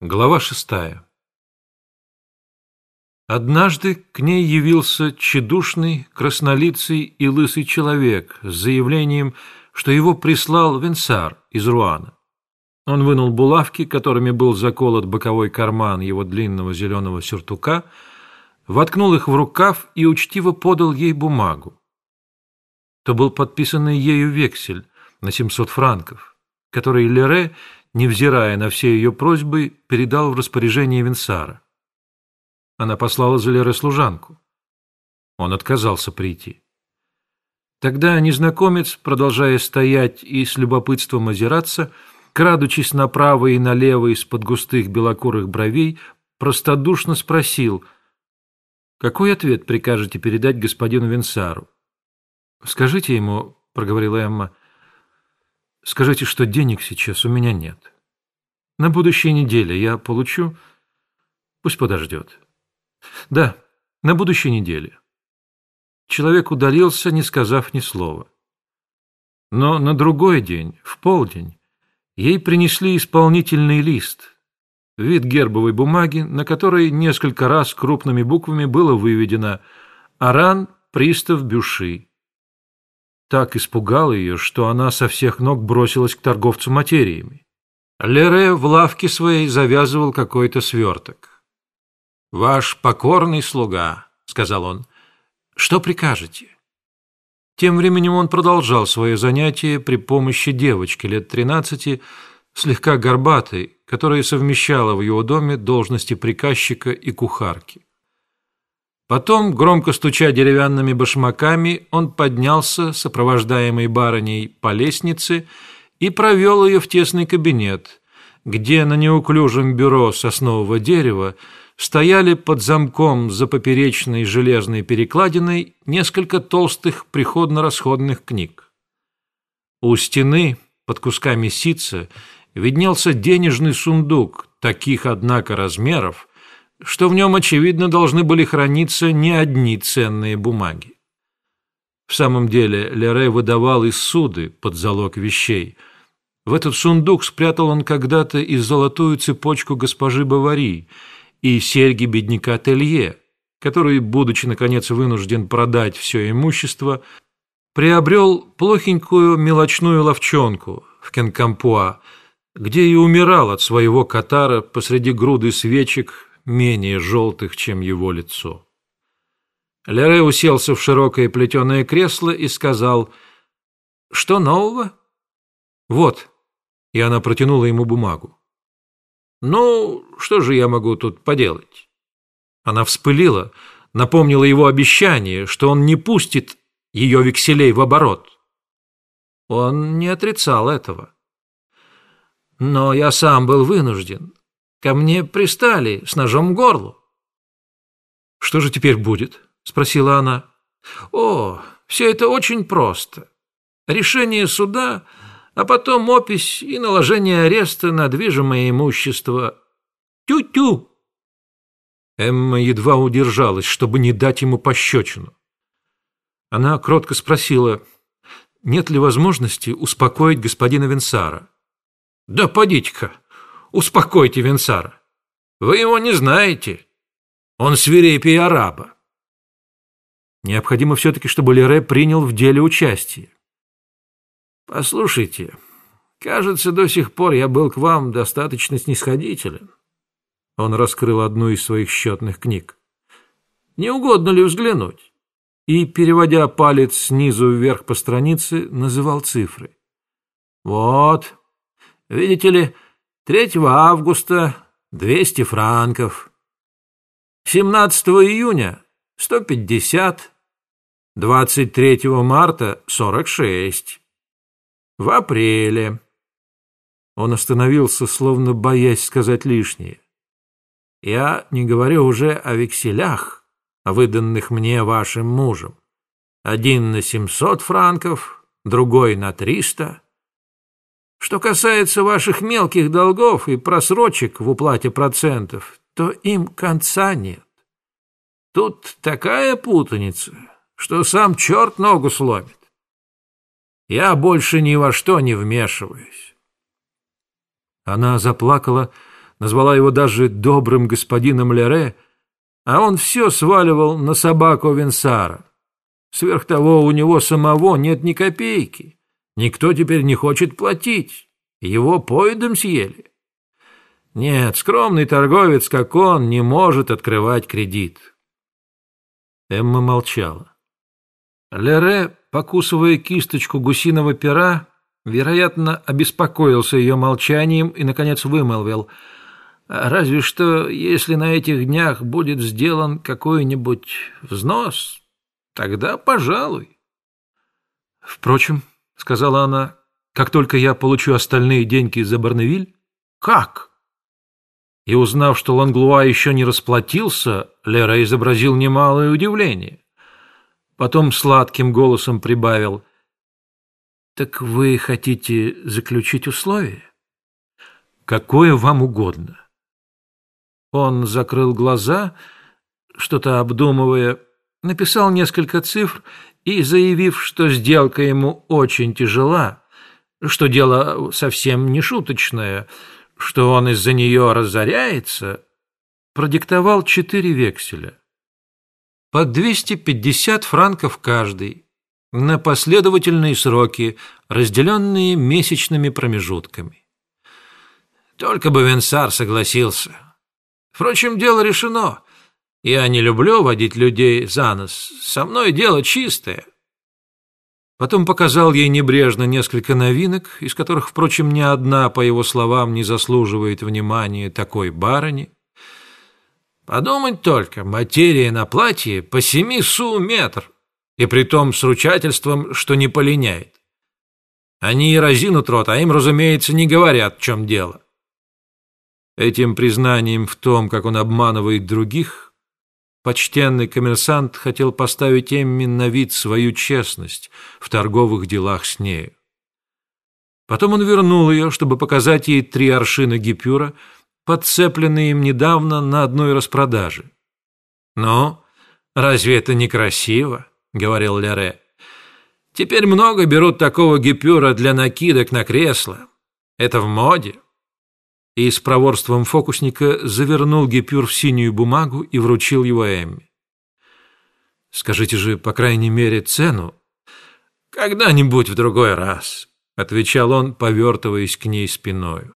Глава шестая Однажды к ней явился тщедушный, краснолицый и лысый человек с заявлением, что его прислал Венсар из Руана. Он вынул булавки, которыми был заколот боковой карман его длинного зеленого сюртука, воткнул их в рукав и учтиво подал ей бумагу. То был подписанный ею вексель на 700 франков, который Лере невзирая на все ее просьбы, передал в распоряжение Винсара. Она послала за Лерой служанку. Он отказался прийти. Тогда незнакомец, продолжая стоять и с любопытством озираться, крадучись направо и налево из-под густых белокурых бровей, простодушно спросил, «Какой ответ прикажете передать господину Винсару?» «Скажите ему», — проговорила Эмма, — Скажите, что денег сейчас у меня нет. На будущей неделе я получу... Пусть подождет. Да, на будущей неделе. Человек удалился, не сказав ни слова. Но на другой день, в полдень, ей принесли исполнительный лист, вид гербовой бумаги, на которой несколько раз крупными буквами было выведено «Аран, пристав Бюши» так испугал ее, что она со всех ног бросилась к торговцу материями. Лере в лавке своей завязывал какой-то сверток. «Ваш покорный слуга», — сказал он, — «что прикажете?» Тем временем он продолжал свое занятие при помощи девочки лет тринадцати, слегка горбатой, которая совмещала в его доме должности приказчика и кухарки. Потом, громко стуча деревянными башмаками, он поднялся, сопровождаемый барыней, по лестнице и провел ее в тесный кабинет, где на неуклюжем бюро соснового дерева стояли под замком за поперечной железной перекладиной несколько толстых приходно-расходных книг. У стены, под кусками ситца, виднелся денежный сундук, таких, однако, размеров, что в нем, очевидно, должны были храниться не одни ценные бумаги. В самом деле Лере выдавал из суды под залог вещей. В этот сундук спрятал он когда-то и золотую цепочку госпожи Бавари и серьги бедняка Телье, который, будучи, наконец, вынужден продать все имущество, приобрел плохенькую мелочную ловчонку в Кенкампуа, где и умирал от своего катара посреди груды свечек менее желтых, чем его лицо. Лере уселся в широкое плетеное кресло и сказал, «Что нового?» «Вот», и она протянула ему бумагу. «Ну, что же я могу тут поделать?» Она вспылила, напомнила его обещание, что он не пустит ее векселей в оборот. Он не отрицал этого. Но я сам был вынужден. Ко мне пристали с ножом в горло. «Что же теперь будет?» — спросила она. «О, все это очень просто. Решение суда, а потом опись и наложение ареста на движимое имущество. Тю-тю!» Эмма едва удержалась, чтобы не дать ему пощечину. Она кротко спросила, нет ли возможности успокоить господина Венсара. «Да подите-ка!» Успокойте Венсара. Вы его не знаете. Он свирепее араба. Необходимо все-таки, чтобы Лере принял в деле участие. Послушайте, кажется, до сих пор я был к вам достаточно снисходителен. Он раскрыл одну из своих счетных книг. Не угодно ли взглянуть? И, переводя палец снизу вверх по странице, называл цифры. Вот, видите ли, 3 августа 200 франков. 17 июня 150. 23 марта 46. В апреле. Он остановился, словно боясь сказать лишнее. Я не говорю уже о векселях, выданных мне вашим мужем. Один на 700 франков, другой на 300. Что касается ваших мелких долгов и просрочек в уплате процентов, то им конца нет. Тут такая путаница, что сам черт ногу сломит. Я больше ни во что не вмешиваюсь. Она заплакала, назвала его даже добрым господином Лере, а он все сваливал на собаку Венсара. Сверх того, у него самого нет ни копейки. Никто теперь не хочет платить. Его поедом съели. Нет, скромный торговец, как он, не может открывать кредит. Эмма молчала. Лере, покусывая кисточку гусиного пера, вероятно, обеспокоился ее молчанием и, наконец, вымолвил. «Разве что, если на этих днях будет сделан какой-нибудь взнос, тогда пожалуй». «Впрочем», — сказала она, — «как только я получу остальные деньги за Барневиль...» «Как?» И узнав, что Ланглуа еще не расплатился, Лера изобразил немалое удивление. Потом сладким голосом прибавил. «Так вы хотите заключить условие?» «Какое вам угодно». Он закрыл глаза, что-то обдумывая, написал несколько цифр и, заявив, что сделка ему очень тяжела, что дело совсем не шуточное, что он из-за нее разоряется, продиктовал четыре векселя. По 250 франков каждый, на последовательные сроки, разделенные месячными промежутками. Только бы Венсар согласился. Впрочем, дело решено. Я не люблю водить людей за нос. Со мной дело чистое. Потом показал ей небрежно несколько новинок, из которых, впрочем, ни одна, по его словам, не заслуживает внимания такой барыни. Подумать только, материя на платье по семи су метр, и притом с ручательством, что не полиняет. Они и разинут рот, а им, разумеется, не говорят, в чем дело. Этим признанием в том, как он обманывает других, Почтенный коммерсант хотел поставить Эмми на вид свою честность в торговых делах с нею. Потом он вернул ее, чтобы показать ей три аршина гипюра, подцепленные им недавно на одной распродаже. «Ну, разве это не красиво?» — говорил Лере. «Теперь много берут такого гипюра для накидок на кресло. Это в моде» и с проворством фокусника завернул гипюр в синюю бумагу и вручил его Эмми. «Скажите же, по крайней мере, цену». «Когда-нибудь в другой раз», — отвечал он, повертываясь к ней спиною.